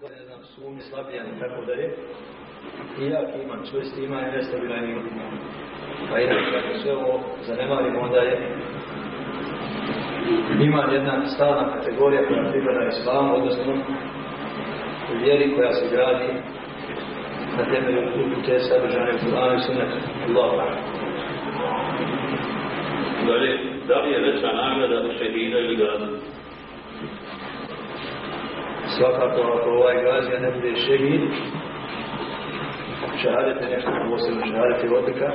da ne znam, sumnje, slabijan i tako dalje. I jak iman, čvrst iman i nestabilan iman. Pa inače, ako sve ovo zanemarimo, onda je iman jedna stalna kategorija koja pripada islamu, odnosno u vjeri koja se gradi na temelju te sadržane u Kur'anu i Sunnetu. Allah. Dalje, da li je veća nagrada šehida ili gaza? Svakako ako ovaj gazija ne bude šehid, šahadet nešto posebno, šahadet odlika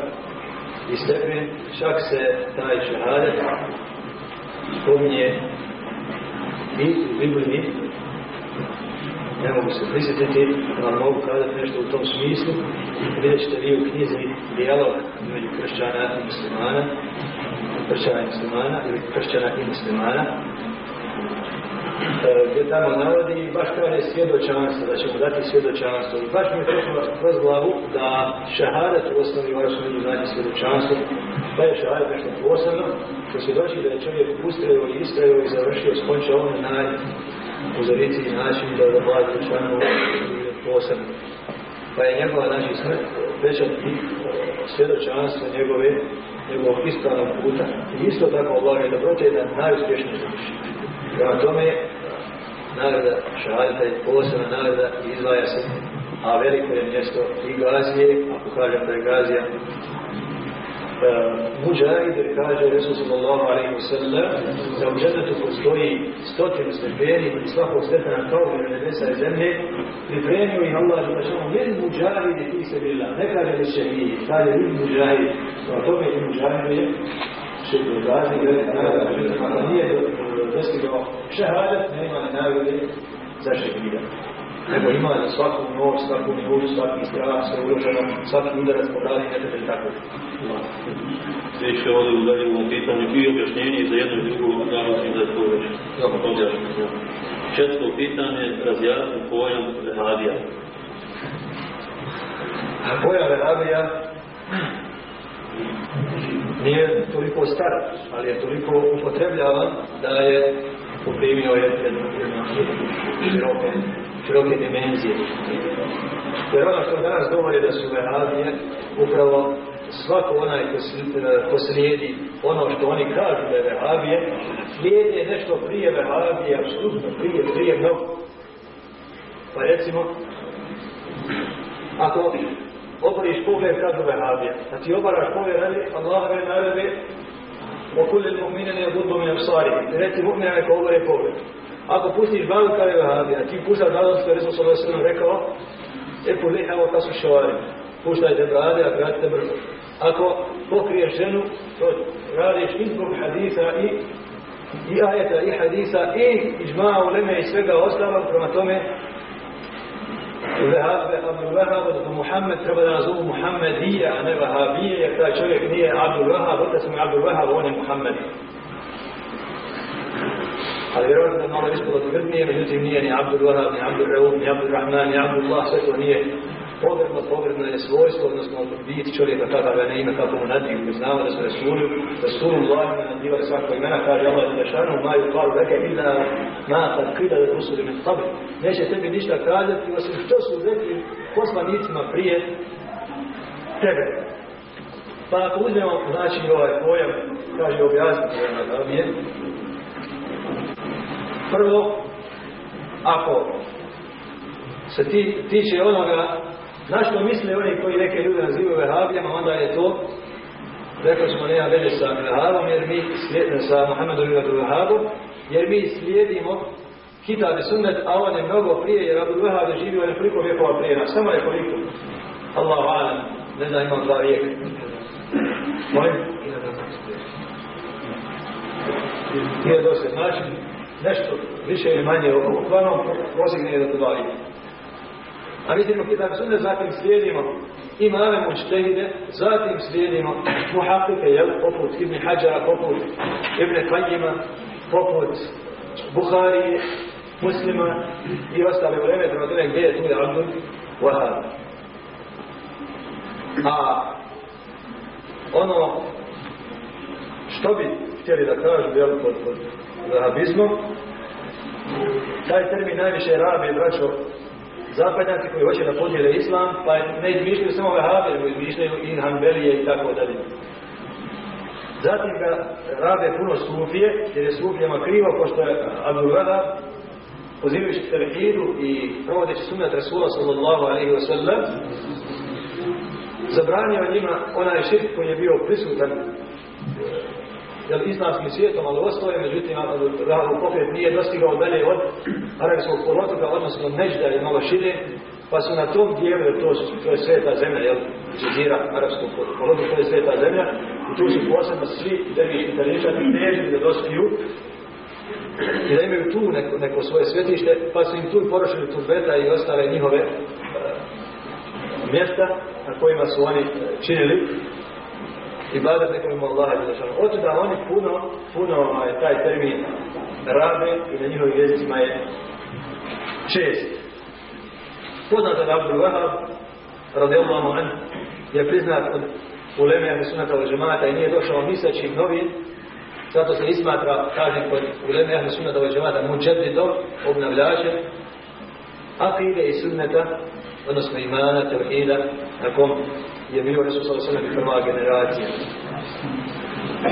i stepen, čak se taj šahadet spominje i u Bibliji, ne mogu se prisjetiti, ali mogu kazati nešto u tom smislu. Vidjet ćete vi u knjizi dijalog među kršćana i muslimana, kršćana i muslimana ili kršćana i muslimana, gdje tamo navodi baš kaže svjedočanstvo, da ćemo dati svjedočanstvo. I baš mi je to kroz glavu da šahadat u osnovi ovaj su znači svjedočanstvo, pa je šahadat nešto posebno, što se doći da je čovjek ustrajio i istrajio i završio, skončao on na uzorici i način da da vlada članu posebno. Pa je njegova znači smrt pečat i svjedočanstvo njegove, njegovog ispravnog puta. I isto tako Allah je dobrote da najuspješnije završi. Prema tome, nagrada šahadita je posebna nagrada i izdvaja se, a veliko je mjesto i gazije, ako kažem da je gazija Muđahid kaže Resul sallallahu alaihi wa sallam da u postoji stotinu stepeni i svakog stepena kao i nebesa i zemlje pripremio ih Allah da ćemo lil muđahid i fi se bila. Ne kaže li mi kaže a tome šehr gazi ako nije dostigao šehadat nema nagrade za šehida nego ima za svaku noć, svaku minutu, svaki strah, sve uloženo, svaki udarac po radi, ne tako. Više ovdje u pitanju i objašnjenje za jedno i drugo, da mislim da je to već objašnjenje. Četvrto pitanje, razjasni pojam vehabija. Pojam vehabija nije toliko star, ali je toliko upotrebljavan da je poprimio jedno široke dimenzije. Jer ono što danas govori da su vehabije, upravo svako onaj ko, ko slijedi ono što oni kažu da je vehabije, slijedi nešto prije vehabije, apsolutno prije, prije mnogo. Pa recimo, ako oboriš pogled kažu vehabije, a ti obaraš pogled radi Allahove naredbe, okulil mu'mine ne budu mi absari, reci mu'mine neka obore pogled. Ako pustiš glavu kao je vahabija, ti puštaš glavu što je Resul sallallahu rekao, e po liha kasu šavari. Puštajte brade, a kratite brzo. Ako pokriješ ženu, to radiš i zbog hadisa i i ajeta i hadisa i ižma uleme i svega ostalog, prema tome A ne Vahabije, jer taj čovjek nije Abdul Wahab, otac mu je Abdul Wahab, on je Muhammed ali vjerovatno da malo ispod odgrdnije, međutim nije ni Abdul Wahab, ni Abdul Rauf, ni Abdul Rahman, ni Abdul Allah, sve to nije pogrebno, pogrebno je svojstvo, odnosno biti čovjeka kakav ga ne ime, kako mu nadiju, mi znamo da su Rasulu, Rasulu Allah me nadivali svako imena, kaže Allah Đelešanu, maju paru reke, illa ma kad krida da rusuli min tabi. Neće tebi ništa kazati, osim što su rekli poslanicima prije tebe. Pa ako uzmemo, znači ovaj pojam, kaže objasniti da je Prvo, ako se ti, tiče onoga na što misle oni koji neke ljude nazivaju vehabijama, onda je to rekli smo nema veze sa vehabom, jer mi slijedimo sa Muhammedom i vehabom, jer mi slijedimo Kitab i sunnet, a on je mnogo prije, jer Abu Vahab je živio nekoliko vjekova prije nas, samo nekoliko. Allahu alam, ne znam, imam dva vijeka. Molim? Nije dosta, znači, nešto više ili manje, uglavnom prosjek nije da to dva vijeka. A vidimo kitab sunne, zatim slijedimo imame mučtehide, zatim slijedimo muhaqike, jel, poput Ibn Hajara, poput Ibn Qajima, poput Buhari, muslima i ostale vreme, prema tome gdje je tu je Abdul Wahab. A ono što bi htjeli da kažu, jel, pod, pod vahabizmom, taj termin najviše rabi, braćo, zapadnjaci koji hoće da podijele islam, pa ne izmišljaju samo vehabe, nego izmišljaju i hanbelije i tako dalje. Zatim ga rade puno sufije, jer je sufijama krivo, pošto je Abdul Vada, pozivajući tevhidu i provodeći sunnat Rasula sallallahu alaihi wa sallam, zabranio njima onaj širk koji je bio prisutan jel, islamskim svijetom, ali ostoje, međutim, Rahabu pokret nije dostigao dalje od arabskog polotoka, odnosno Nežda je malo šire, pa su na tom dijelu, jer to, to je sveta zemlja, jel, Čezira, arapskog polotoka, to je sveta zemlja, i tu su posebno svi devišni taričani težili da dospiju i da imaju tu neko, neko svoje svetište, pa su im tu porušili turbeta i ostale njihove uh, mjesta na kojima su oni činili i badat neko ima Allaha Đelešanu. Oto da oni puno, puno ovaj, taj termin rabe i na njihovim jezicima je čest. Poznat od Abdul Wahab, radijallahu an, je priznat od uleme Ahli Sunnata al Džemata i nije došao ni sa čim novim, zato se ismatra, kaže kod uleme Ahli Sunnata al Džemata, muđedidom, obnavljačem, akide i sunneta, odnosno imana, tevhida, na kom je bio alejhi ve prva generacija.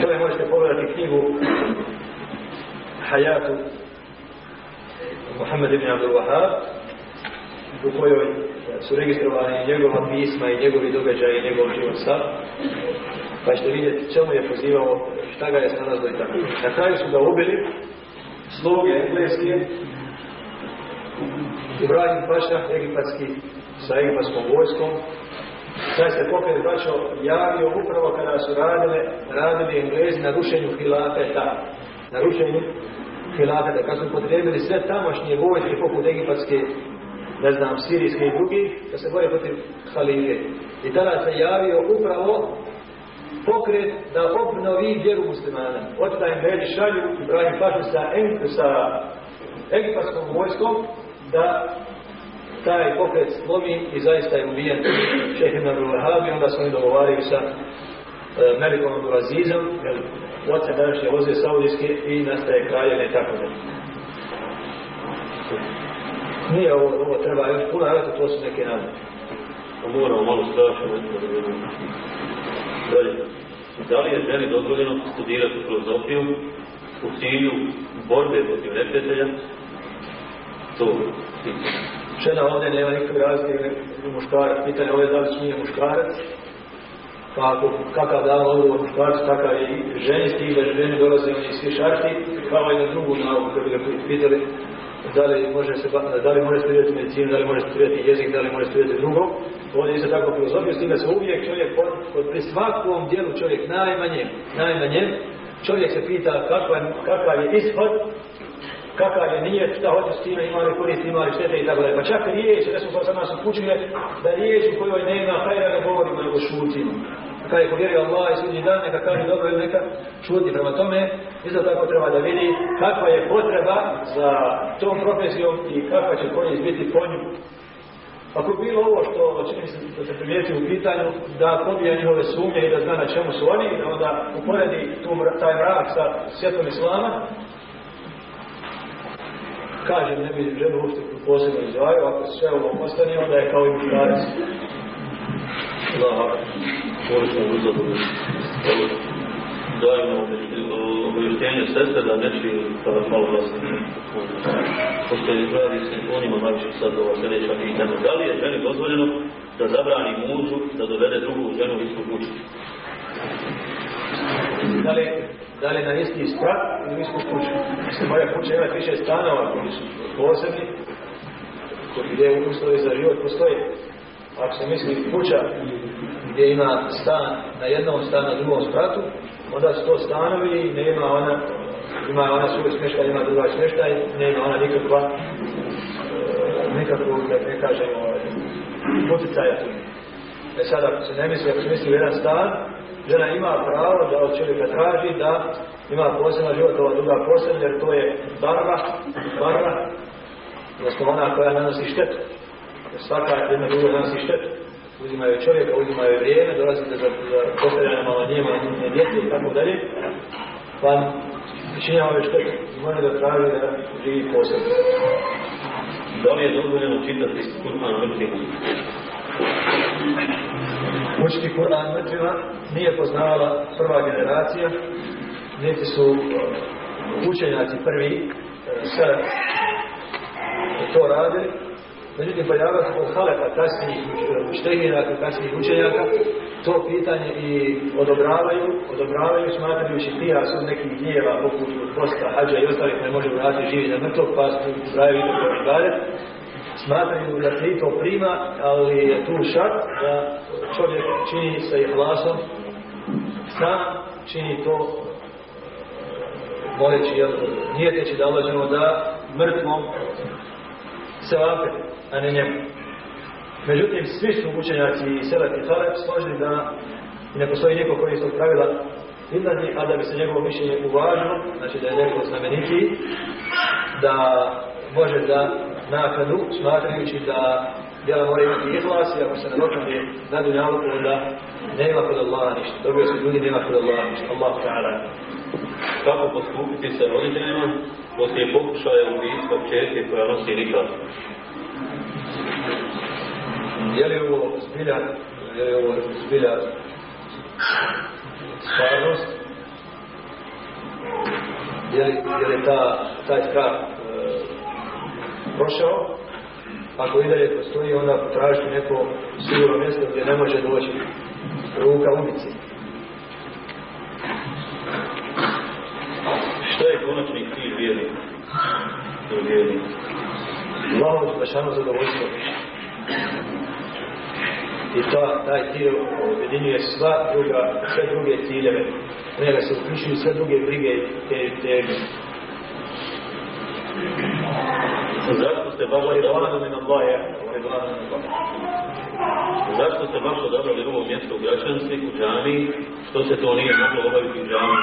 To je možete pogledati knjigu Hayatu Muhammed ibn Abdul Wahab u kojoj su registrovani njegova pisma i njegovi događaji i njegov život. Pa ćete vidjeti čemu je pozivao, šta ga je snalazilo i tako. Na kraju su ga ubili sluge engleske Ibrahim Paša, egipatski, sa egipatskom vojskom, Taj se pokret braćo javio upravo kada su radile, radili Englezi na rušenju hilafeta. Na rušenju hilafeta. Kad su potrebili sve tamošnje vojske poput egipatske, ne znam, sirijske i drugi, da se boje protiv halife. I tada se javio upravo pokret da obnovi vjeru muslimana. Od da Englezi šalju Ibrahim Pašu sa, sa egipatskom vojskom da taj pokret slomi i zaista je ubijen šehe Ibn Abdul onda su oni dogovaraju sa e, Melikom Abdul Azizom, jer oca današnje voze Saudijske i nastaje kraljevne i tako da. Nije ovo, ovo treba još puno raditi, to su neke nade. Pa moramo malo strašno Dalje. Da li je ženi dozvoljeno studirati filozofiju u cilju borbe protiv neprijatelja? To žena ovdje nema nikakve razlike u muškarac. Pitanje ovdje da li smije muškarac, pa ako kakav dao odgovor muškarcu, takav i ženi stil, da ženi dolaze oni svi šarti, kao i na drugu nauku, kada bi ga pitali da li može se da li može studirati medicinu, da li može studirati jezik, da li može studirati drugo. Ovdje isto tako filozofiju, s tim da se uvijek čovjek pod, pod pri svakom dijelu čovjek najmanje, najmanje, čovjek se pita kakav, kakav je ishod kakav je nijet, šta hoće s time, ima li korist, ima štete i tako dalje. Pa čak riječ, da smo sad nas upućuje, da riječ u kojoj nema hajra ne govorimo, nego šutimo. Kada je povjerio Allah i sudnji dan, neka kaže dobro ili neka šuti. Prema tome, isto tako treba da vidi kakva je potreba za tom profesijom i kakva će korist biti po nju. Ako je bilo ovo što čini se da se primijeti u pitanju, da pobija njihove sumnje i da zna na čemu su oni, da onda uporedi tu, taj mrak sa svjetom Islama, kažem, ne bi ženu uopšte posebno izdvajao, ako sve ovo ostane, onda je kao i muškarac. Allah, korisno uzadno. Dajmo obavještenje sestre da ne čuje kada malo glasno. Pošto je radi se onima znači sad ova sljedeća pitanja. Da li je ženi dozvoljeno da zabrani mužu da dovede drugu ženu istu kuću? Da li da li na isti sprat ili istu kuću. Mislim, moja kuća ima više stanova koji su posebni, gdje uslovi za život postoje. Ako se misli kuća gdje ima stan na jednom stan na drugom spratu, onda su to stanovi i nema ona, ima ona svoj smještaj, ima druga smještaj, nema ona nikakva, nikakvu, da ne kažemo, poticaja tu. E sad, ako se ne misli, ako se misli u jedan stan, žena ima pravo da od čovjeka traži da ima posebna život, ova druga posebna, jer to je barra, barra, odnosno ona koja nanosi štetu. Jer svaka jedna druga nanosi štetu. Uzimaju čovjeka, uzimaju vrijeme, dolazi za, za postavljanje malo njema, njene djece i tako dalje. Pa činjava ove štetu. Može da traži da živi posebno. Da li je dozvoljeno čitati Kur'an mrtvima? Učiti Kur'an mrtvima nije poznavala prva generacija, niti su uh, učenjaci prvi uh, sve to radili. Međutim, pojavila se od Halepa kasnijih štehiraka, kasnijih učenjaka, to pitanje i odobravaju, odobravaju smatrajući tija su nekih dijela poput posta, hađa i ostalih ne može vratiti živi na mrtvog, pa su pravi to dalje. Smatraju da se to prima, ali je tu šart da čovjek čini sa ihlasom, sam čini to moleći, nije teći da Allah da mrtvom se vape, a ne njemu. Međutim, svi su učenjaci i Selat i složili da ne postoji neko koji su pravila izlazi, a da bi se njegovo mišljenje uvažilo, znači da je neko znamenitiji, da može da naknadu, smatrajući da djela mora imati izlas i ako se ne doknadi na dunjalu, onda nema kod Allaha ništa. Dobio se ljudi, nema kod Allaha ništa. Allah ta'ala. Kako postupiti sa roditeljima poslije pokušaja ubijstva čerke koja nosi nikad? Je li ovo zbilja, je li ovo zbilja stvarnost? Je li, je li ta, taj strah prošao? Ako i dalje postoji, onda tražiti neko sigurno mjesto gdje ne može doći ruka ubici. Što je konačni cilj vjernika? Allahovu zbašanu zadovoljstvo. I ta, taj cilj objedinjuje sva druga, sve druge ciljeve. Njega se uključuju sve druge brige te teme. Zašto ste baš odabrali na Allahe? Zašto ste baš odabrali ovo mjesto u Gračanstvi, u džami, što se to nije moglo obaviti u džami?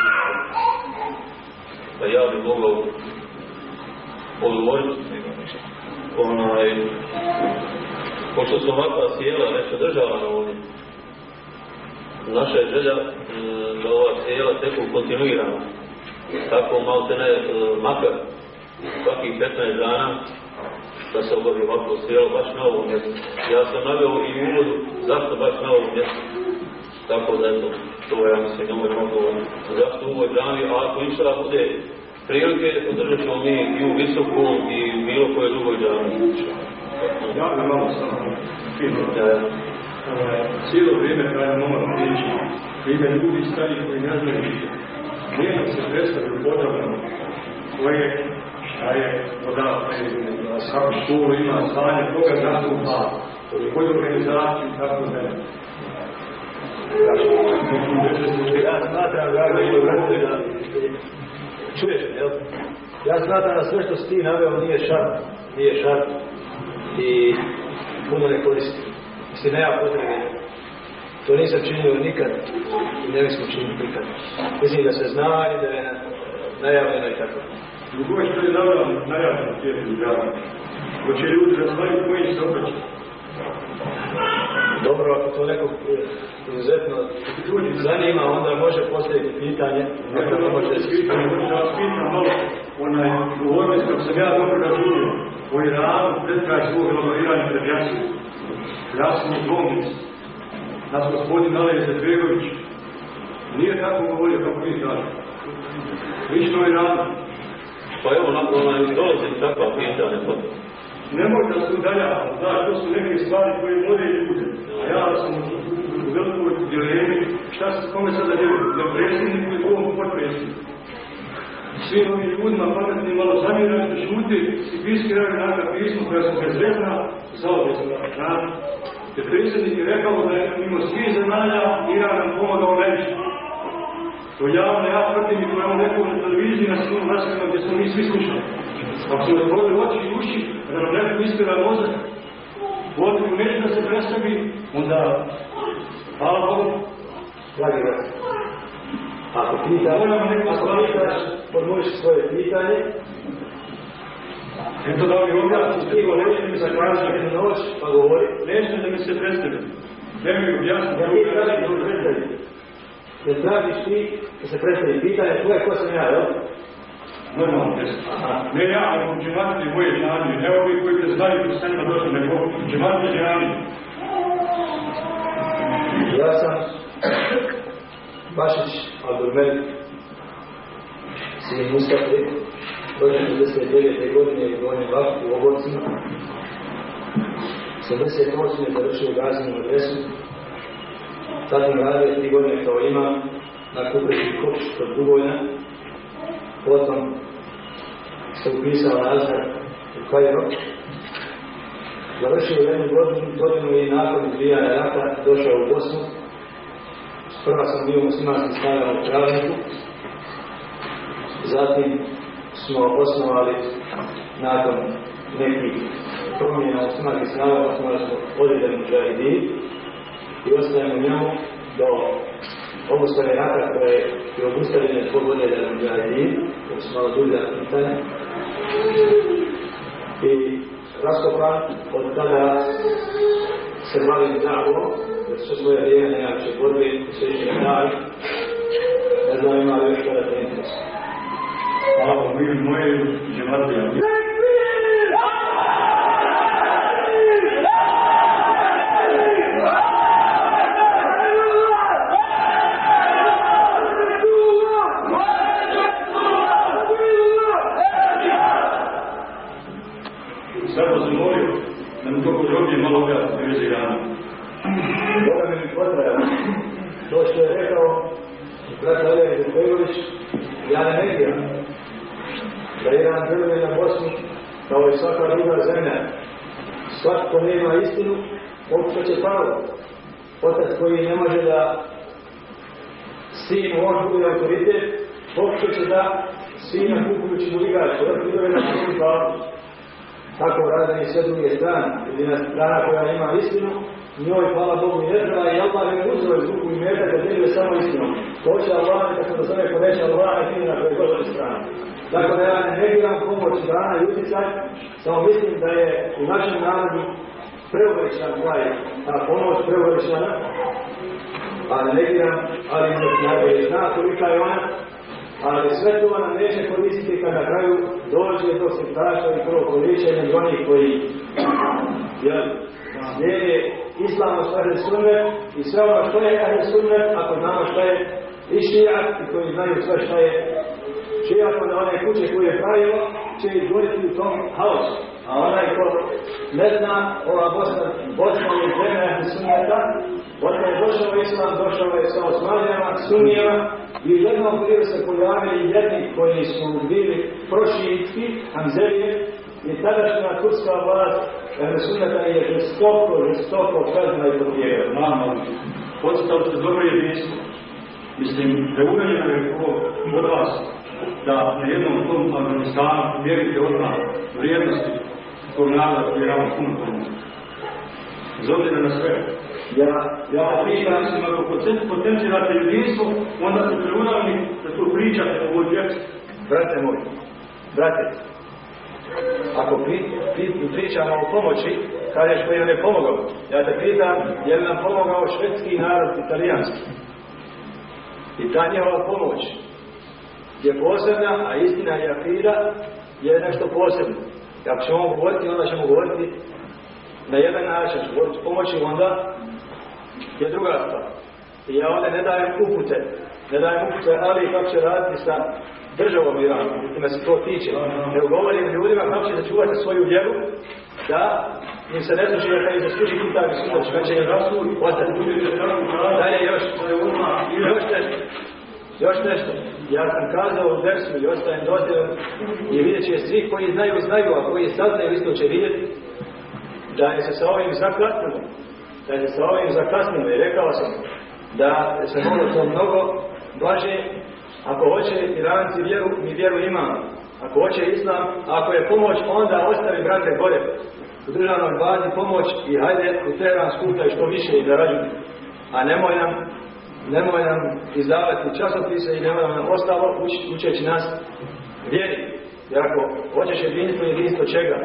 Pa ja bih mogao odgovoriti onaj, pošto su ovakva sjela nešto držala na ovdje, naša je želja da ova sjela teku kontinuirano. Tako malo se ne makar svakih 15 dana da se obavi ovako sjelo baš na ovom mjestu. Ja sam naveo i uvodu zašto baš na ovom mjestu. Tako da eto, to ja mislim na moj odgovor. Zašto u ovoj džami, a ako išla bude prilike, održat ćemo mi i u visokom i u bilo koje drugoj džami. Ja bi malo samo fino. Cijelo vrijeme kada moram prići, vrijeme ljudi stari koji ne znaju ništa. Nema se predstavlju podrobno koje šta je podatak, svaku školu ima znanje, koga zastupa, koju tako da ne. Ja smatram, i da čuješ, jel? Ja smatram da sve što si ti naveo nije šart, nije šart i puno ne koristi. Mislim, nema potrebe. To nisam činio nikad i ne bismo činili nikad. Mislim da se zna i da je najavljeno i tako. Drugo što je naveo najavljeno tijekom grada. Hoće ljudi da znaju koji se obraća. Dobro, ako to neko izuzetno zanima, onda može postaviti pitanje. Ako ne može da se pitanje, može da vas pitam malo onaj govornost kako sam ja dobro razumio o Iranu pred kraj svog elaboriranja pred Jasinu. Jasinu Dvomic, nas gospodin Alej Zedvegović, nije tako govorio kako vi kažete. Lično o Iranu. Pa evo, nakon onaj dolazi takva pitanja, pa Nemoj da se udaljava, znaš, to su neke stvari koje vode ljude. A ja sam u velikoj dilemi, šta se kome sada djeluje, da predsjedniku i ovom potpredsjedniku. Svim ovim ljudima pametni malo zamiraju šuti i piskiraju neka pismo koja su bezredna, zaobjesna, znate. Jer predsjednik je rekao da je mimo svih zemalja Iran nam pomagao najviše. To javno ja tvrdim i to je on rekao na televiziji na svim gdje smo mi svi slušali. Ako su otvorili oči i uši, da nam neko ispira mozak, neće da se predstavi, onda, hvala Bogu, Dragi brat, ako pitaš, Moramo neko ako stvari pitaš, podmoliš svoje pitanje, eto da mi objasnite, ti go neće mi zakraći jednu noć, pa govori, nećete da mi se predstavi. Ne mi objasniti, ja ti tražim da se predstavi. Jer tražiš ti da se predstavi pitanje tvoje ko sam ja, jel? normalno. Ne ja, nego džematlije moje džanije, ne ovi koji te znaju koji s njima došli, nego džematlije džanije. Ja sam Bašić Abdulmelik, sin Mustafa, rođen 69. godine i govorim vaktu u Obocima. 78. je završio gazinu adresu, zatim radio tri godine kao imam na Kupreći Koč kod Dugojna, potom se upisao na Azhar u Kajro, završio jednu godinu, godinu i nakon izbijanja rata došao u Bosnu. Prva sam bio muslimanski stavljam u Travniku, zatim smo osnovali nakon nekih promjena muslimanskih snagama, osnovali smo određen muđahidi i ostajemo njemu do obustave rata koje je obustavljene zbog određen muđahidi, koje su malo dulja pitanja. I raskopan od tada se bavim davom, jer su svoje vrijeme najjače borbe i svećenje davi. Ne znam ima još kada te interesuje. Hvala, mi moje džematlije. Sad vas molio da mi to podrobnije malo objasnite vezi rana. Boga mi mi potraja. To što je rekao brat Alija Zubejlović, ja ne negiram. Da Iran djeluje na Bosnu kao i svaka druga zemlja. Svatko nema istinu, pokušat će pravo. Otac koji ne može da sin može bude autoritet, pokušat će da sina kupujući mu igrač, da ti na svoj pravo. Tako rade i sve druge strane. Jedina strana koja ima istinu, njoj, hvala Bogu, ne treba i Allah je uzeo iz ruku i meta da djeluje samo istinom. To će Allah, kad se dozove ko neće Allah, i na koje god strane. Tako da ja ne negiram pomoć strana i utjecaj, samo mislim da je u našem narodu preuveličan taj, ta pomoć preuveličana, a ne negiram, ali ne zna kolika je ona, ali sve to nam neće koristiti kad na kraju dođe do sektaša i prvo korišćenja i onih koji jel, slijede islamu što je sunnet i sve ono što je ahli sunnet, ako znamo što je i i koji znaju sve što je šijat, onda one kuće koje je pravilo će izgoriti u tom haosu. A onaj ko ne zna, ova Bosna, Bosna je zemlja ahli sunneta, Bosna je došao islam, došao je sa osmanjama, sunnijama, i jednom prije se pojavili jedni koji su bili prošijitski, Hamzelije, i tadašnja turska vlast Sunneta je žestoko, žestoko kazna i pobjega. Mama, postali ste dobro jedinstvo. Mislim, da uranjeno je od vas da na jednom tom Afganistanu mjerite odmah vrijednosti tog naroda koji je ramo puno. Bez obzira na sve. Ja, Ja pitam, mislim, ako potencirate jedinstvo, onda ste preuravni da tu pričate o ovoj djeci. brate moj, brate, ako pri, pri, pričamo o pomoći, kažeš koji nam je pomogao. Ja te pitam, je li nam pomogao švedski narod, italijanski? I ta njihova pomoć je posebna, a istina i akida je nešto posebno. I ako ćemo govoriti, onda ćemo govoriti na jedan način, govoriti pomoći, onda je druga stvar. I ja ovdje ne dajem upute, ne dajem upute, ali kako će raditi sa državom Iranu, me se to tiče. Nego govorim ljudima kako će začuvati svoju vjeru, da im se ne služi da kad im se služi kitab i sudač, će im rasul ostati. Dalje još, još nešto, još nešto. Ja sam kazao u versu i ostajem dosljedan i vidjet će svi koji znaju, znaju, a koji saznaju isto će vidjeti da je se sa ovim zakasnilo. Da je se sa ovim zakasnilo i rekao sam da se moglo to mnogo blaže ako hoće Iranci vjeru, mi vjeru imamo. Ako hoće Islam, ako je pomoć, onda ostavi brate gore. U državnoj bazi pomoć i hajde u Teheran skutaj što više i zarađuju. A nemoj nam, nemoj nam izdavati časopise i nemoj nam ostalo uč, učeći nas vjeri. Jer ako hoćeš jedinstvo, jedinstvo čega?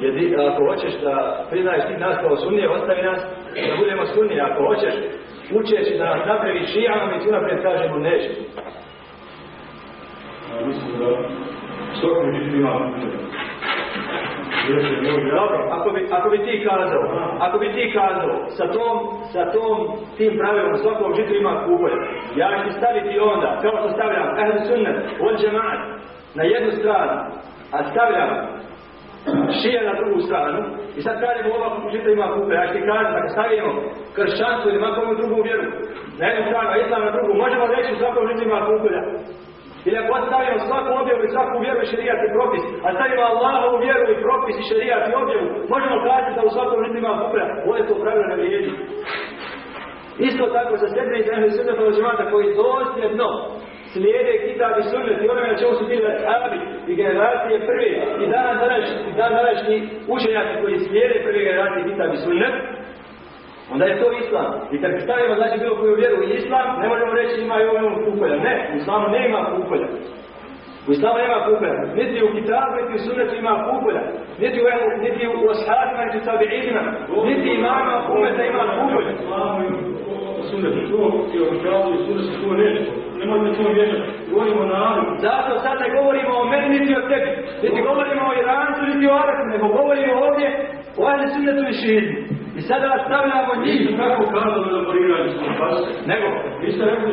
Jedi, ako hoćeš da priznaješ ti nas kao sunnije, ostavi nas da budemo sunnije. Ako hoćeš učeći da nas napravi šijama, mi tu naprijed kažemo neće. Svakom žitima Dobro, ako bi, ako bi ti kazao, ako bi ti kazao, sa tom, sa tom, tim pravilom svakom žitu ima ja ću staviti onda, kao što stavljam ehli sunnet, od džemaat, na jednu stranu, a stavljam šije na drugu stranu, i sad kažemo ova žita ima kupolje, ja ti kažem, ako stavimo kršćanstvo ili makom drugu vjeru, na jednu stranu, a islam na drugu, možemo reći svakom žitu ima. Ili ako stavimo svaku objavu i svaku vjeru i šerijat i propis, a stavimo Allahovu vjeru i propis i šerijat i objavu, možemo kazati da u svakom žitu ima kupolja, ovdje to pravilo ne vrijedi. Isto tako Ehli Sunnata od džemata koji dosljedno slijede kitab i sunnet i onome na čemu su bili ashabi i generacije prve i dan današnji, i dan današnji učenjaci koji slijede prve generacije kitab i sunnet, onda je to islam. I kad stavimo znači bilo koju vjeru u islam, ne možemo reći ima i ovo kupolja. Ne, u islamu nema kupolja. U islamu nema kupolja. Niti u kitabu, niti u sunnetu ima kupolja. Niti u, niti u ashabima, niti u tabi'inima. Niti imama umeta ima kupolja. sunnetu, to je običavno i sunnetu, to nešto. Nemojte to vježati. Govorimo na Anu. Zato sad ne govorimo o meni niti o tebi. Niti govorimo o Irancu niti o Arabu, nego govorimo ovdje o ahli sunnetu i šiizmu. I sada stavljamo njih. Nisu kako kazali da laboriraju smo. Nego, Vi ste rekli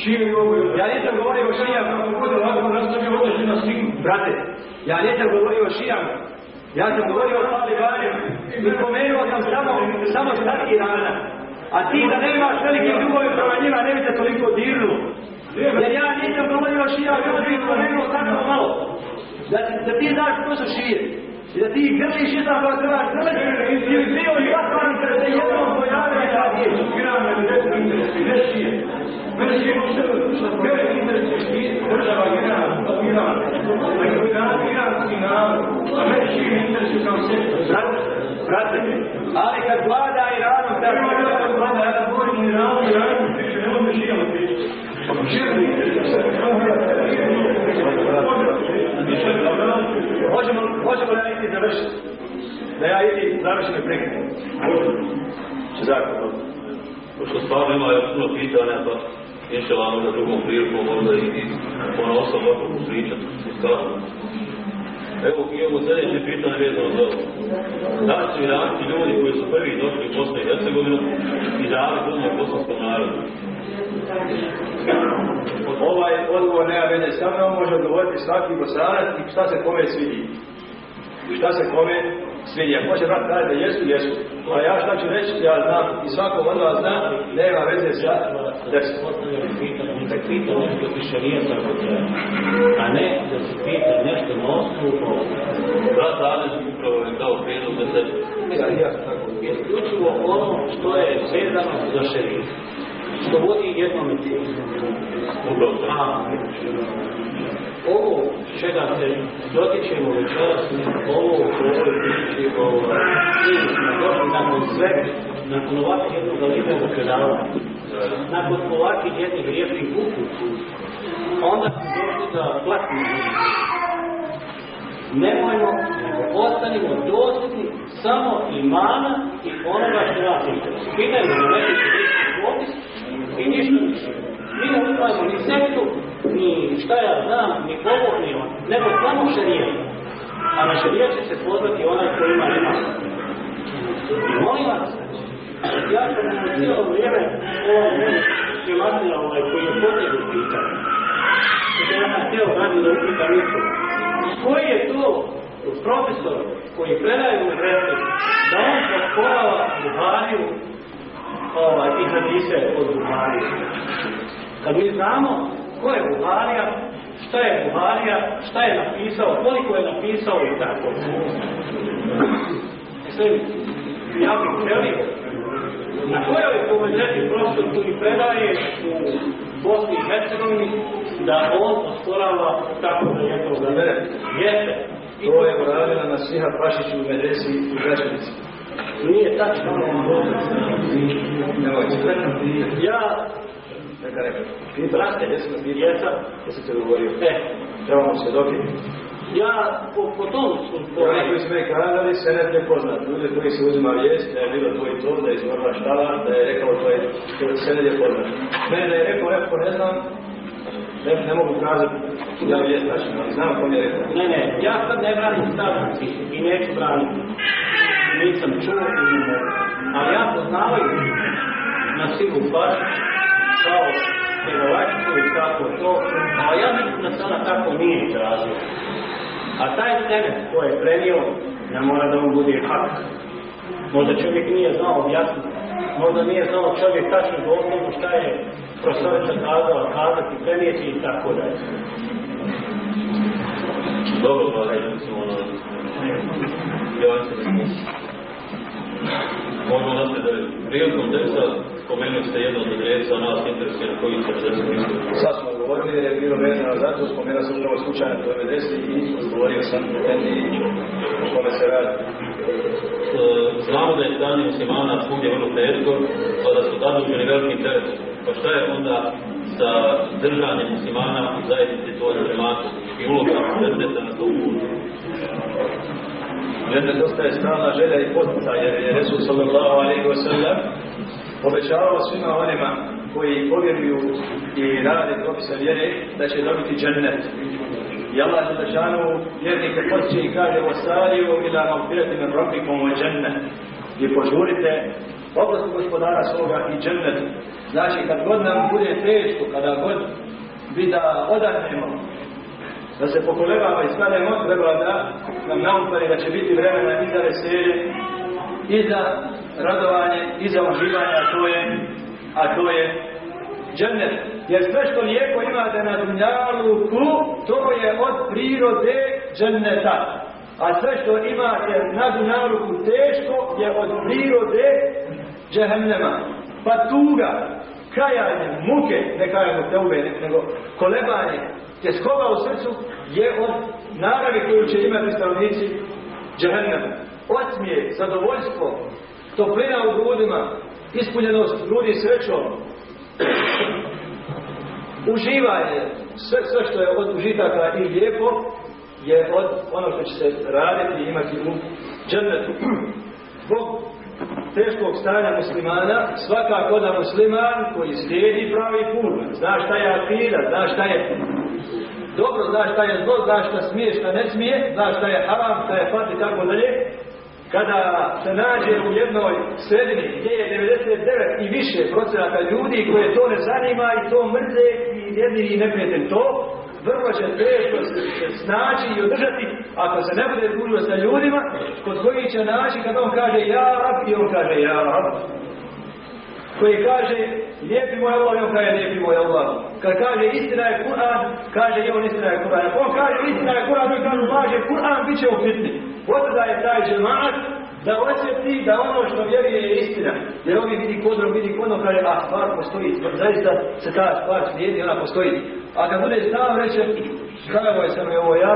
širi ovo. ja nisam govorio o šijama. Kako bude ovako nastavio odlazi na svim. Brate, ja nisam govorio o šijama. Ja sam govorio o talibanima. I spomenuo sam samo, samo stari Irana. A ti da nemaš velike dugove prema njima, ne bi se toliko dirnuo. Jer ja nisam govorio o šijama, ja bih spomenuo samo malo. Da, da ti znaš ko su šije. I da ti grliš jedan koja trebaš grliti, ti bi bio i vatran kada se jednom interesuje, ne šije. Mene šije što mene interesuje država Iran, Iran. Iranski narod. A mene interesuje kao. Brate, ali kad vlada Iranom, ta Evo ja kad vlada, ja kad govorim Iranu, Iranu piše, ne možeš šijama pričati. Možemo, možemo da ja završiti. Da ja idi završim i prekinem. Če zakon. Pošto stvarno ima još puno pitanja, pa inša vam za drugom prilikom možda i, ono osobno ovako pričati. Evo, imamo sljedeće pitanje vezano za ovo. Da su Iranci ljudi koji su prvi došli u Bosnu i Hercegovinu i dali puno bosanskom narodu? Ovaj odgovor nema veze sa mnom, može odgovoriti svaki bosanac i šta se kome svidi. Šta se kome svidi. Ako će brat kaže da jesu, jesu. A ja šta ću reći, ja znam i svako od vas zna, nema veze sa postavljaju pitanje, nešto iz šarijeta. A ne da se pita nešto na osnovu ovoga. Brat Alež upravo je dao prijedlog da se Ja, ja sam tako. Isključivo ono što je vezano za šarijet. Što vodi jednom. A, ovo čega se dotičemo večeras, ovo u ovoj priči o nakon svega, nakon ovakvih jednog galibnog predavanja, nakon ovakvih jednih riječnih uputu, onda došli da platimo Nemojmo, nego ostanimo dosljedni samo imana i onoga što nas interesuje. Pitajmo da neki popis i ništa više. Mi ne uzmajemo ni sektu, ni šta ja znam, ni ovo, ni ono, nego samo šarijet. A na šarijet će se pozvati onaj koji ima ima. I molim vas, ja sam na cijelo vrijeme ovaj meni primatila ovaj koji je potegnu pitanje. Znači ja sam htio radi da upitam isto. Koji je to profesor koji predaje u medresu da on posporava Buhariju ovaj, i hadise od Buharije? Kad mi znamo ko je Buharija, šta je Buharija, šta je napisao, koliko je napisao i tako. Mislim, ja bih želio na kojoj je povezeti profesor koji predaje u Bosni i Hercegovini da on osporava tako da je to Ne, Jeste. To je uradila na Siha Pašiću u Medresi u Gračanici. Nije tačno. Ja. Ti brate, jesmo ti jesam, Jesi te govorio? e, Trebamo se dobiti. ja po, po tom su Oni koji su me kazali, se ne te poznat. Ljudi koji se uzima vijest, da je bilo to i to, da je izvorila štala, da je rekao to je, se ne je poznat. Mene da je rekao, rekao, ne znam, ne, ne mogu kazati da je tačno, ali znam kom je rekao. Ne, ne, ja sad ne branim stav i neću braniti. Nisam čuo i ne. Ali ja poznavaju na silu baš kao pjevovačicu i kako to, a ja mislim da ona tako nije izrazila. A taj teret koji je prenio, ne mora da on bude hak. Možda čovjek nije znao objasniti, možda nije znao čovjek tačno doslovno šta je profesorica kazala, kazati, prenijeti i tako dalje. Dobro, pa da mislim ono... Ja se Možemo nastaviti da prilikom teksta spomenuli ste jedno od adresa, nas interesuje na koji se adresa misli. Sad smo govorili jer je bilo vezano za to, spomenuo sam upravo slučajno to je i govorio sam i o kome se radi. Znamo da je stanje muslimana svugdje vrlo teško, pa da su zaduženi velikim teretom. Pa šta je onda sa držanjem muslimana u zajednici tvoje džematu i uloga sredeta na tom putu? Jedne dosta je strana želja i potica, jer je Resul sallallahu alaihi wa sallam obećavao svima onima koji povjeruju i rade propise vjere da će dobiti džennet. I Allah je zašanu vjernike potiče i kaže Osariju ila magfirati min rabbikum wa džennet. I požurite oblasti gospodara svoga i džennet. Znači kad god nam bude teško, kada god bi da odahnemo da se pokolebava i stanemo, treba da nam naumpari da će biti vremena i za veselje, i za radovanje, i za uživanje, a to je, a to je džennet. Jer sve što lijepo imate na dunjaluku, to je od prirode dženneta. A sve što imate na dunjaluku teško je od prirode džehennema. Pa tuga, kajanje, muke, ne kajamo te ube, nego kolebanje, tjeskova u srcu je od naravi koju će imati stanovnici džehennema. Osmije, zadovoljstvo, toplina u grudima, ispunjenost grudi srećom, uživanje, sve, sve što je od užitaka i lijepo, je od ono što će se raditi i imati u džennetu. Zbog teškog stanja muslimana, svakako da musliman koji slijedi pravi put, zna šta je akida, zna šta je dobro, zna šta je zlo, zna šta smije, šta ne smije, zna šta je haram, šta je fat i tako dalje, kada se nađe u jednoj sredini gdje je 99 i više procenata ljudi koje to ne zanima i to mrze i jedni i neprijatelj to, vrlo će teško se snaći i održati. Ako se ne bude družio sa ljudima kod koji će naći kad on kaže ja rab i on kaže ja rab koji kaže lijepi moj Allah on kaže lijepi moj Allah kad kaže istina je Kur'an kaže i on istina je Kur'an on kaže istina je Kur'an i kaže laže Kur'an bit će u fitni Potreba je taj džemaat da osjeti da ono što vjeruje je istina. Jer ovi vidi kodro, vidi kodro, kaže, a stvar postoji, zaista se ta stvar slijedi, ona postoji. A kad bude stav reće, kako je sam je ovo ja,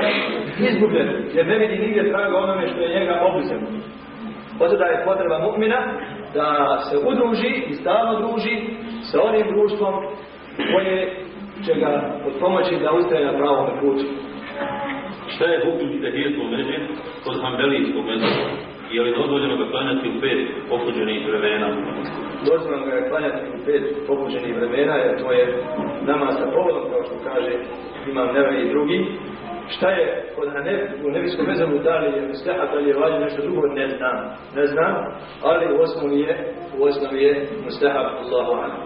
izgubljen, jer ne vidi nigdje traga onome što je njega obuzeno. Potreba je potreba mu'mina da se udruži i stalno druži sa onim društvom koje će ga pomoći da ustaje na pravom putu. Šta je hukm tehijetul međe kod hambelijskog mezora? Je li dozvoljeno ga klanjati u pet pokuđenih vremena? Dozvoljeno ga je klanjati u pet pokuđenih vremena, jer to je nama sa povodom, kao što kaže imam neve i drugi. Šta je kod Hanef, u nebiskom mezoru, da li je mustehat, da li je vađen nešto drugo, ne znam. Ne znam, ali u osnovi je, u osnovi je mustehat, Allahu alam.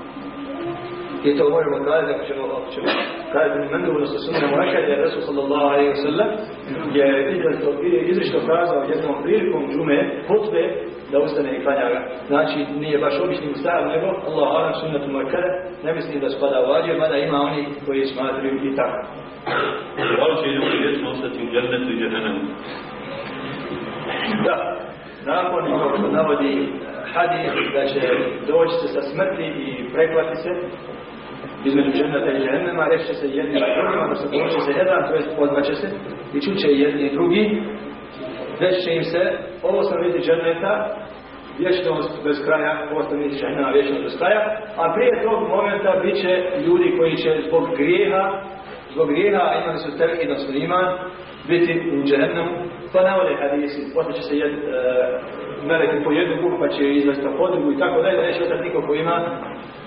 I to možemo kazati, ako ćemo, ako ćemo kazati mi mendu, odnosno sunna muakad, jer Resul sallallahu alaihi wa sallam je izrišto kazao jednom prilikom džume, hutbe, da ustane i klanja ga. Znači, nije baš obični ustav, nego Allah alam sunnatu muakada, ne mislim da spada vađe, mada ima oni koji smatruju i tako. Da li će ljudi vječno ostati u džennetu i džehennemu? Da, nakon kao što navodi hadis da će doći se sa smrti i preklati se, između džennata i džennema, reći će se jedni i drugima, da se pomoći se jedan, to jest pozvaće se, i čuće jedni i drugi, reći će im se, ovo sam vidi dženneta, vječnost bez kraja, vidi džennema, vječnost bez kraja, a prije tog momenta bit će ljudi koji će zbog grijeha, zbog grijeha, imali su tevhid, odnosno iman, biti u džennemu, pa navode hadisi, poslije će se jed, e, meleki po jednu kuhu, pa će izvesti na podrugu i tako dalje, neće ostati niko ko ima.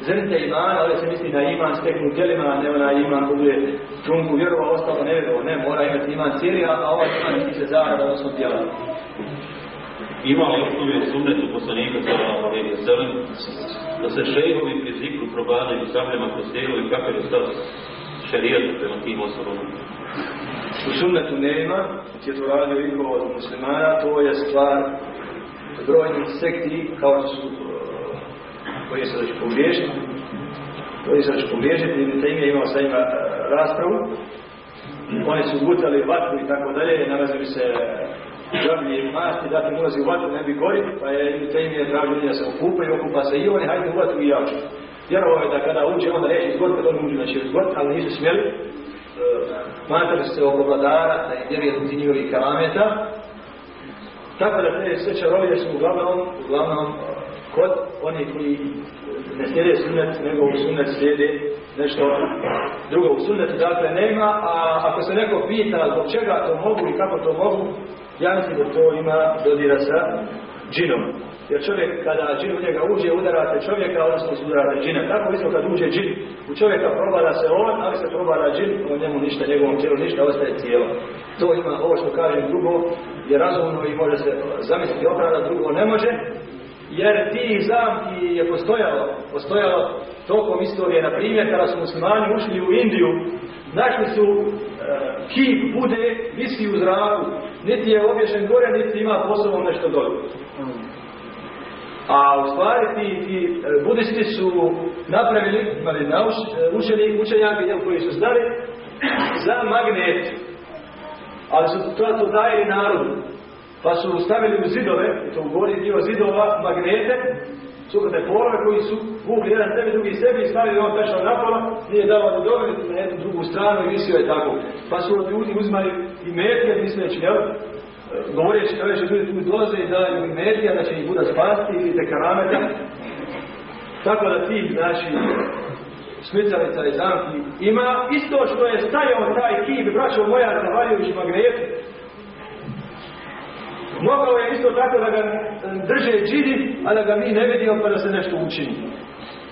Zrnce imana, ali se misli na iman steknu tjelima, a ne na iman ko bude trunku vjerovao, ostalo ne vjerovao, ne, mora imati iman cijeli, a ovaj iman misli se zarada, odnosno tijela. Ima li osnovi u poslanika wa sallam da se šejhovi pri zikru probadaju sabljama kroz i kako je stav šerijata prema tim osobama? U sunnetu nema, je to radio iko od muslimana, to je stvar brojnih sekti kao što su uh, koji se da će pogriješiti, koji se da će pogriješiti, i te ime imao sa njima uh, raspravu, oni su gutali vatru i tako dalje, nalazili se žablje masti, da ti ulazi u vatru, ne bi gori, pa je Ibn Taymi tražio da se okupa i okupa se i oni, hajde u vatru i ja ću. Vjerovao je da kada uđe, onda neće izgod, kad on uđe, da će izgod, ali nisu smjeli. Smatrali se oko vladara, da je vjerujeti njihovi kalameta. Tako da te sve čarovije su uglavnom, uglavnom kod oni koji ne slijede sunnet, nego u sunnet slijede nešto drugo u sunnetu, dakle nema, a ako se neko pita zbog čega to mogu i kako to mogu, ja mislim da to ima dodira sa džinom. Jer čovjek, kada džin u njega uđe, udarate čovjeka, odnosno se udarate džina. Tako isto kad uđe džin, u čovjeka probada se on, ali se probada džin, u njemu ništa, njegovom tijelu ništa, ostaje cijelo. To ima, ovo što kažem drugo, je razumno i može se zamisliti opravda, drugo ne može, jer ti zamki je postojalo, postojalo tokom istorije, na primjer, kada su muslimani ušli u Indiju, našli su e, kip bude, visi u zraku, niti je obješen gore, niti ima posobom nešto dole. A u stvari ti, ti e, budisti su napravili, imali nauč, e, učeni, učenjaki koji su znali za magnet, ali su to, to dajeli narodu. Pa su stavili u zidove, to u gori dio zidova, magnete, suprotne polove koji su vukli jedan sebi, drugi sebi i stavili on pešao napola, nije dao da dobe na jednu drugu stranu i visio je tako. Pa su od ljudi uzmali i metke, misleći, jel, govoreći da će ljudi tu dolaze i daju medija, da će ih Buda spasti ili te karameta. Tako da ti, znači, smicalica i zamki ima isto što je stajao taj kip, braćo moja, zavaljujući magnetu. Mogao je isto tako da ga drže džidi, a da ga mi ne vidimo pa da se nešto učini.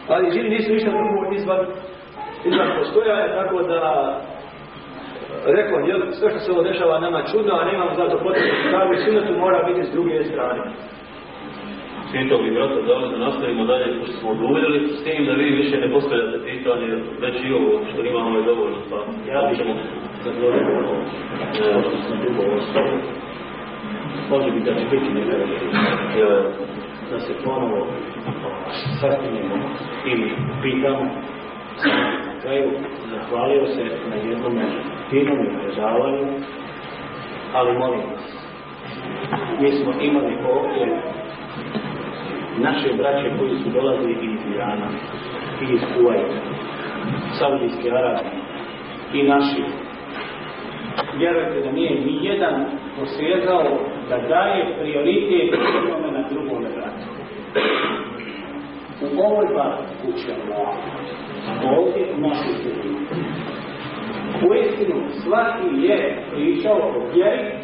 Ali džidi nisu ništa drugo izvan, izvan postoja, tako da rekao, jel, sve što se ovo dešava nama čudno, a nemamo zato potrebu stavu i sunetu mora biti s druge strane. Bih brata da nastavimo dalje, pošto smo oduljili, s tim da vi više ne postavljate pitanje, već i ovo što imamo je dovoljno, pa Ja ćemo... zadovoljio ovo, što. Može biti da će biti nekada da se ponovo sastavimo ili pitamo. Kraju zahvalio se na jednom finom izražavanju, ali molim vas, mi smo imali ovdje naše braće koji su dolazili iz Irana, i iz Kuvajta, Saudijske Arabije i naši. Vjerujte da nije ni jedan posjezao da daje prioritet jednome na drugome bratu. U ovoj bar kuće Allah, ovdje u našoj sredini. U istinu, svaki je pričao o vjeri,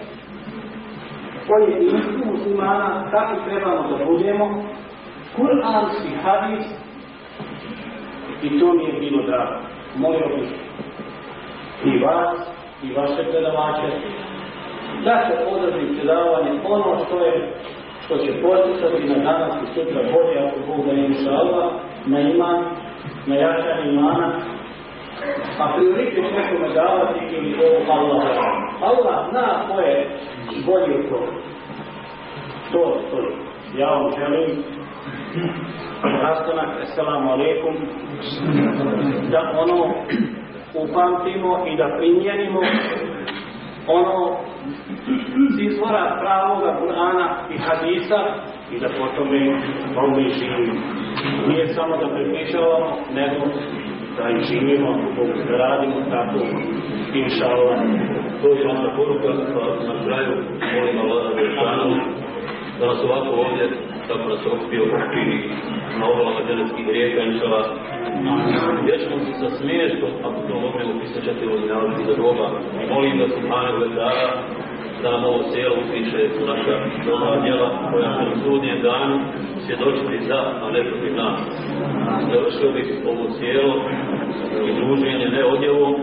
koji je istu muslimana, kako trebamo da budemo, kuranski hadis, i to mi je bilo drago. Molio bih i vas, i vaše predavače, da se održi predavanje ono što je što će posticati na danas i sutra bolje, ako Bog da inša Allah, na iman, na jačanje imana, a prioritet nekome davati ili ovo Allah. Allah zna ko je bolji od toga. To stoji. Ja vam želim rastanak, assalamu alaikum, da ono upamtimo i da primjenimo ono izvora pravoga Kur'ana i hadisa i da potom i tome i živimo. Nije samo da prepričavamo, nego da i živimo, da radimo tako, inša Allah. to je naša poruka, pa na kraju molim Allah da nas ovako ovdje, tako nas okupio i na obalama dželetskih rijeka, inšala, ćemo se sa smiješkom, ako to možemo pisati uznjavati za Boga, molim da Subhanahu wa ta'ala da nam ovo sjelo upiše u naša dobra djela koja će na sudnjem danu svjedočiti za, a ne protiv nas. Završio bih ovo cijelo i druženje ne odjevom,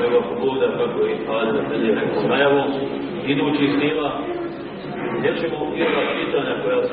nego ako bude kako i Adem Efendija rekao najavom, idući snima, gdje ćemo i ova pitanja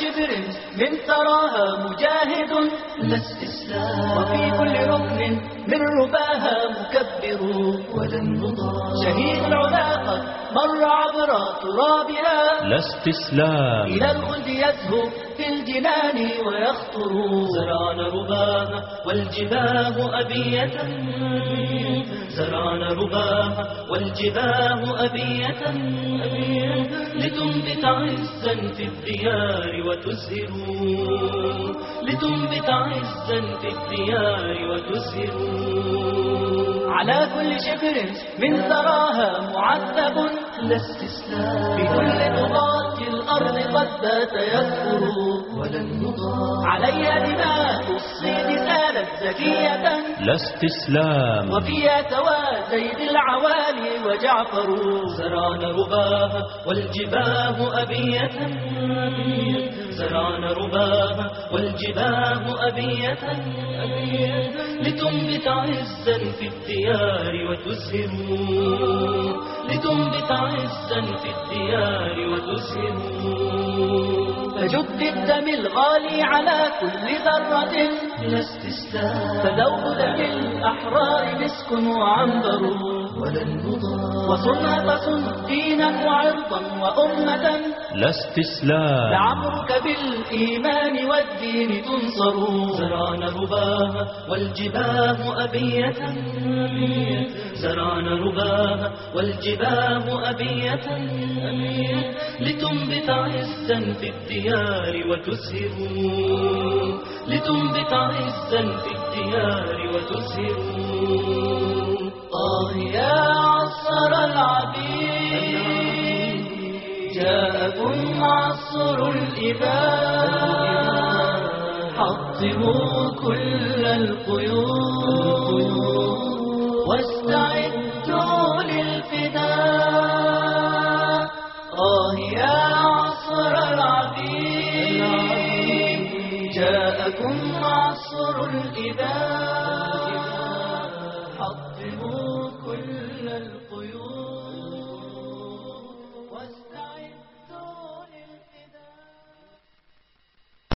شبر من ثراها مجاهد. لا استسلام وفي كل ركن من رباها مكبر. ولن نضام شهيد العلا قد مر عبر ترابها لا استسلام. إلى الخلد يزهو في الجنان ويخطر. زرعنا رباها والجباه أبية. زرعنا رباها والجباه أبية. لتنبت عزا في الديار وتزهر. لتنبت عزا في الديار وتزهر. على كل شبر من ثراها معذب لا استسلام بكل نقاط الأرض قد بات يكفر. ولن نضام عليها دماء الصيد سالت زكية. لا استسلام وفيها سوى زيد العوالي وجعفر. زرعنا رباها والجباه أبية. زرعنا رباها والجباه أبية لتنبت عزا في الديار وتزهر لتنبت عزا في الديار وتزهر فجد الدم الغالي على كل ذرة. لا استسلام. دم الأحرار مسك وعنبر. وصنع فصن دينا وعرضا وأمة لا استسلام لعمرك بالإيمان والدين تنصر زرعنا رباها والجباه أبية زرعنا رباها والجباه أبية لتنبت عزا في الديار وتزهر لتنبت عزا في الديار وتزهر الله يا عصر العبيد جاءكم عصر الإباء حطموا كل القيود واستعدوا